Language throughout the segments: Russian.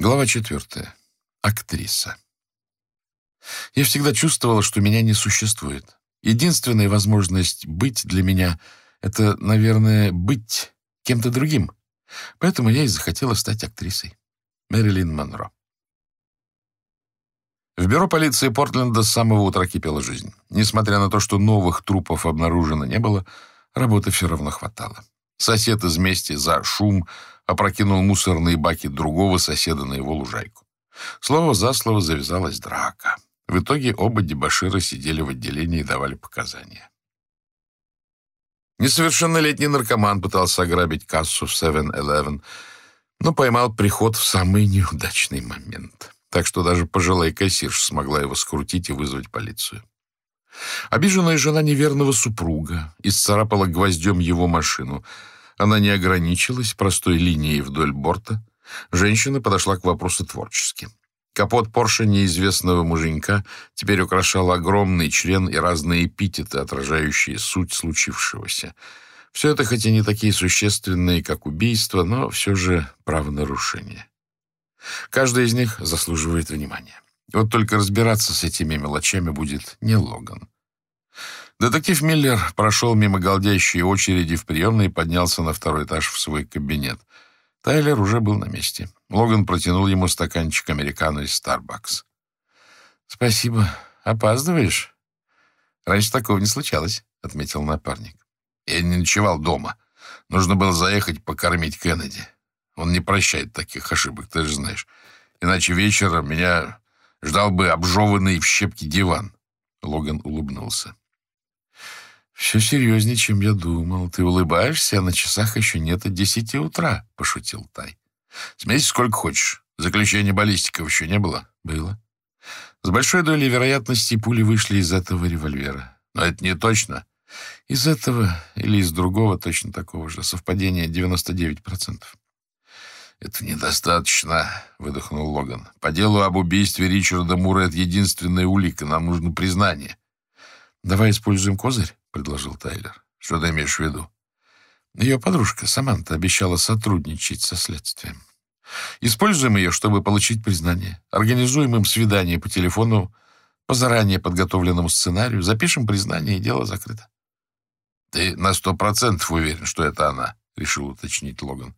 Глава четвертая. Актриса. Я всегда чувствовала, что меня не существует. Единственная возможность быть для меня — это, наверное, быть кем-то другим. Поэтому я и захотела стать актрисой. Мэрилин Монро. В бюро полиции Портленда с самого утра кипела жизнь. Несмотря на то, что новых трупов обнаружено не было, работы все равно хватало. Сосед из мести за шум опрокинул мусорные баки другого соседа на его лужайку. Слово за слово завязалась драка. В итоге оба дебошира сидели в отделении и давали показания. Несовершеннолетний наркоман пытался ограбить кассу в 7-Eleven, но поймал приход в самый неудачный момент. Так что даже пожилая кассирша смогла его скрутить и вызвать полицию. Обиженная жена неверного супруга исцарапала гвоздем его машину. Она не ограничилась простой линией вдоль борта. Женщина подошла к вопросу творчески. Капот Порше неизвестного муженька теперь украшал огромный член и разные эпитеты, отражающие суть случившегося. Все это хоть и не такие существенные, как убийство, но все же правонарушение. Каждый из них заслуживает внимания. Вот только разбираться с этими мелочами будет не Логан. Детектив Миллер прошел мимо голдящей очереди в приемной и поднялся на второй этаж в свой кабинет. Тайлер уже был на месте. Логан протянул ему стаканчик американо из Starbucks. «Спасибо. Опаздываешь?» «Раньше такого не случалось», — отметил напарник. «Я не ночевал дома. Нужно было заехать покормить Кеннеди. Он не прощает таких ошибок, ты же знаешь. Иначе вечером меня ждал бы обжеванный в щепки диван». Логан улыбнулся. «Все серьезнее, чем я думал. Ты улыбаешься, а на часах еще нет от десяти утра», — пошутил Тай. «Смейся сколько хочешь. Заключения баллистиков еще не было?» «Было. С большой долей вероятности пули вышли из этого револьвера. Но это не точно. Из этого или из другого точно такого же. Совпадение 99%. «Это недостаточно», — выдохнул Логан. «По делу об убийстве Ричарда Мура это единственная улика. Нам нужно признание». «Давай используем козырь?» — предложил Тайлер. «Что ты имеешь в виду?» Ее подружка Саманта обещала сотрудничать со следствием. Используем ее, чтобы получить признание. Организуем им свидание по телефону по заранее подготовленному сценарию, запишем признание, и дело закрыто. «Ты на сто процентов уверен, что это она?» — решил уточнить Логан.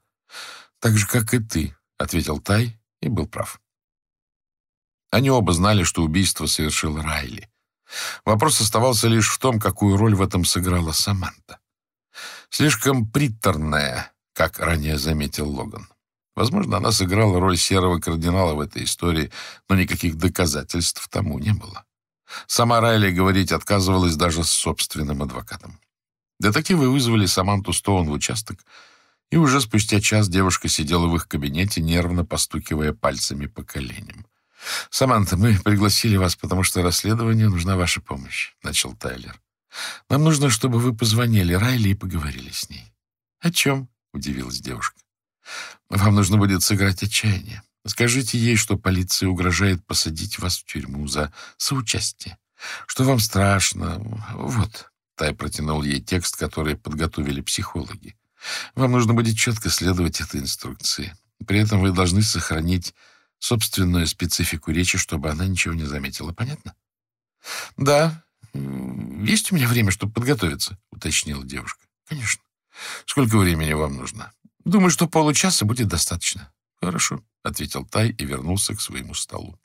«Так же, как и ты», — ответил Тай и был прав. Они оба знали, что убийство совершил Райли. Вопрос оставался лишь в том, какую роль в этом сыграла Саманта. Слишком приторная, как ранее заметил Логан. Возможно, она сыграла роль серого кардинала в этой истории, но никаких доказательств тому не было. Сама Райли говорить отказывалась даже с собственным адвокатом. Детективы вызвали Саманту Стоун в участок, и уже спустя час девушка сидела в их кабинете, нервно постукивая пальцами по коленям. «Саманта, мы пригласили вас, потому что расследованию нужна ваша помощь», — начал Тайлер. «Нам нужно, чтобы вы позвонили Райли и поговорили с ней». «О чем?» — удивилась девушка. «Вам нужно будет сыграть отчаяние. Скажите ей, что полиция угрожает посадить вас в тюрьму за соучастие, что вам страшно. Вот». Тай протянул ей текст, который подготовили психологи. «Вам нужно будет четко следовать этой инструкции. При этом вы должны сохранить собственную специфику речи, чтобы она ничего не заметила. Понятно? — Да. Есть у меня время, чтобы подготовиться, — уточнила девушка. — Конечно. Сколько времени вам нужно? Думаю, что получаса будет достаточно. — Хорошо, — ответил Тай и вернулся к своему столу.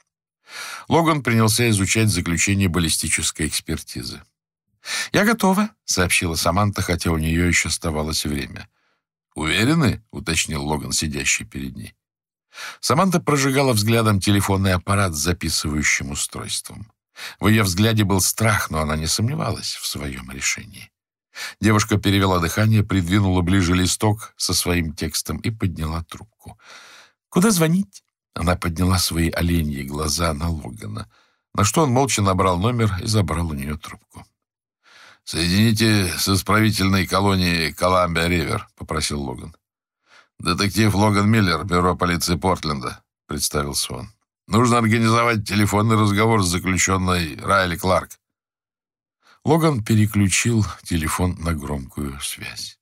Логан принялся изучать заключение баллистической экспертизы. «Я готова», — сообщила Саманта, хотя у нее еще оставалось время. «Уверены?» — уточнил Логан, сидящий перед ней. Саманта прожигала взглядом телефонный аппарат с записывающим устройством. В ее взгляде был страх, но она не сомневалась в своем решении. Девушка перевела дыхание, придвинула ближе листок со своим текстом и подняла трубку. «Куда звонить?» Она подняла свои оленьи глаза на Логана, на что он молча набрал номер и забрал у нее трубку. «Соедините с исправительной колонией Коламбия-Ривер», — попросил Логан. «Детектив Логан Миллер, бюро полиции Портленда», — представился он. «Нужно организовать телефонный разговор с заключенной Райли Кларк». Логан переключил телефон на громкую связь.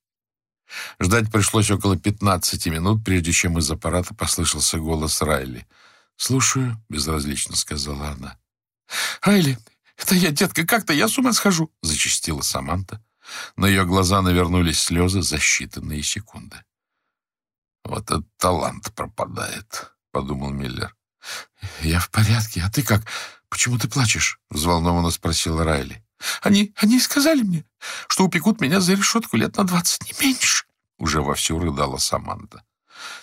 Ждать пришлось около 15 минут, прежде чем из аппарата послышался голос Райли. «Слушаю», — безразлично сказала она. «Райли, это я, детка, как-то я с ума схожу», — зачастила Саманта. На ее глаза навернулись слезы за считанные секунды. «Вот этот талант пропадает», — подумал Миллер. «Я в порядке. А ты как? Почему ты плачешь?» — взволнованно спросила Райли. «Они, они сказали мне, что упекут меня за решетку лет на двадцать, не меньше». Уже вовсю рыдала Саманта.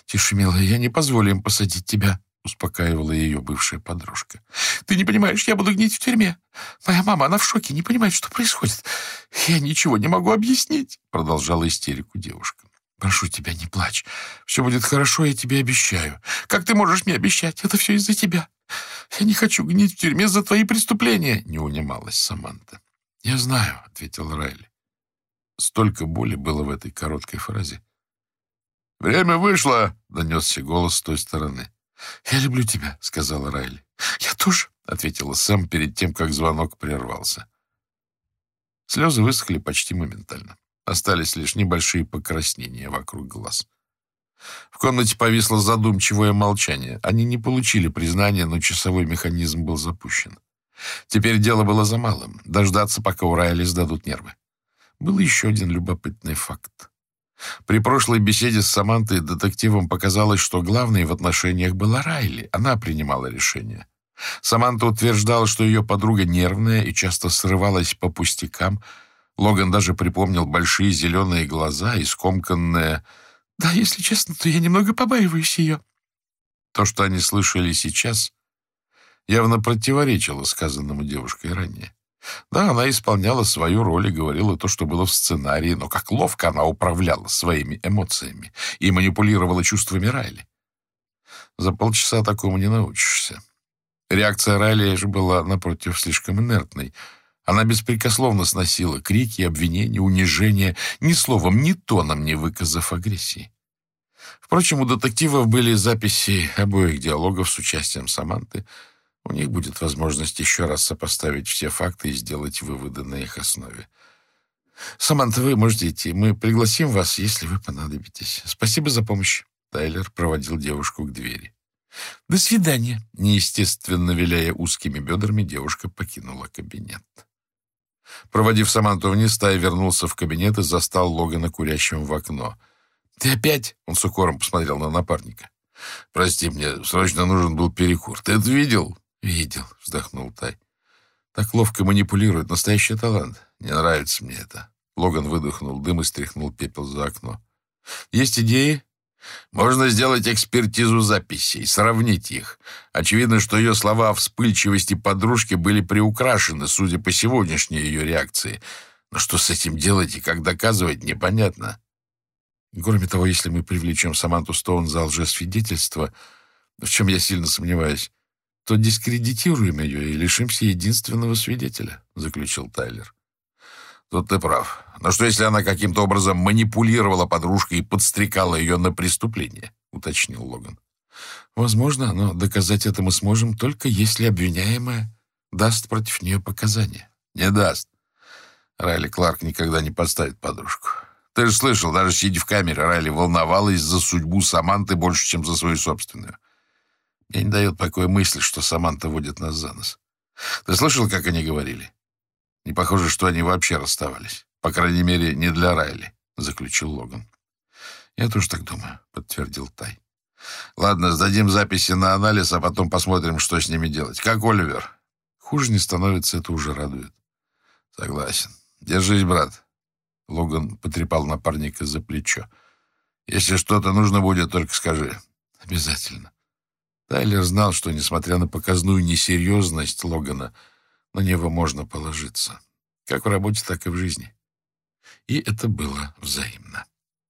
«Тише, милая, я не позволю им посадить тебя», — успокаивала ее бывшая подружка. «Ты не понимаешь, я буду гнить в тюрьме. Моя мама, она в шоке, не понимает, что происходит. Я ничего не могу объяснить», — продолжала истерику девушка. «Прошу тебя, не плачь. Все будет хорошо, я тебе обещаю. Как ты можешь мне обещать? Это все из-за тебя. Я не хочу гнить в тюрьме за твои преступления», — не унималась Саманта. «Я знаю», — ответил Райли. Столько боли было в этой короткой фразе. «Время вышло!» — донесся голос с той стороны. «Я люблю тебя», — сказала Райли. «Я тоже», — ответила Сэм перед тем, как звонок прервался. Слезы высохли почти моментально. Остались лишь небольшие покраснения вокруг глаз. В комнате повисло задумчивое молчание. Они не получили признания, но часовой механизм был запущен. Теперь дело было за малым — дождаться, пока у Райли сдадут нервы. Был еще один любопытный факт. При прошлой беседе с Самантой детективом показалось, что главной в отношениях была Райли. Она принимала решение. Саманта утверждала, что ее подруга нервная и часто срывалась по пустякам. Логан даже припомнил большие зеленые глаза и скомканное «Да, если честно, то я немного побаиваюсь ее». То, что они слышали сейчас, явно противоречило сказанному девушкой ранее. Да, она исполняла свою роль и говорила то, что было в сценарии, но как ловко она управляла своими эмоциями и манипулировала чувствами Райли. За полчаса такому не научишься. Реакция Райли же была, напротив, слишком инертной. Она беспрекословно сносила крики, обвинения, унижения, ни словом, ни тоном не выказав агрессии. Впрочем, у детективов были записи обоих диалогов с участием Саманты — у них будет возможность еще раз сопоставить все факты и сделать выводы на их основе. «Саманта, вы можете идти. Мы пригласим вас, если вы понадобитесь. Спасибо за помощь». Тайлер проводил девушку к двери. «До свидания!» Неестественно виляя узкими бедрами, девушка покинула кабинет. Проводив Саманту вниз, Тай вернулся в кабинет и застал Логана курящим в окно. «Ты опять?» — он с укором посмотрел на напарника. «Прости, мне срочно нужен был перекур. Ты это видел?» «Видел», — вздохнул Тай. «Так ловко манипулирует. Настоящий талант. Не нравится мне это». Логан выдохнул дым и стряхнул пепел за окно. «Есть идеи?» «Можно сделать экспертизу записей, сравнить их. Очевидно, что ее слова о вспыльчивости подружки были приукрашены, судя по сегодняшней ее реакции. Но что с этим делать и как доказывать, непонятно». Кроме того, если мы привлечем Саманту Стоун за лжесвидетельство, в чем я сильно сомневаюсь, то дискредитируем ее и лишимся единственного свидетеля», — заключил Тайлер. «Тут ты прав. Но что, если она каким-то образом манипулировала подружкой и подстрекала ее на преступление?» — уточнил Логан. «Возможно, но доказать это мы сможем только если обвиняемая даст против нее показания». «Не даст. Райли Кларк никогда не подставит подружку. Ты же слышал, даже сидя в камере, Райли волновалась за судьбу Саманты больше, чем за свою собственную. Мне не дает покоя мысль, что Саманта водит нас за нос. Ты слышал, как они говорили? Не похоже, что они вообще расставались. По крайней мере, не для Райли, — заключил Логан. Я тоже так думаю, — подтвердил Тай. Ладно, сдадим записи на анализ, а потом посмотрим, что с ними делать. Как Оливер? Хуже не становится, это уже радует. Согласен. Держись, брат. Логан потрепал напарника за плечо. Если что-то нужно будет, только скажи. Обязательно. Тайлер знал, что, несмотря на показную несерьезность Логана, на него можно положиться. Как в работе, так и в жизни. И это было взаимно.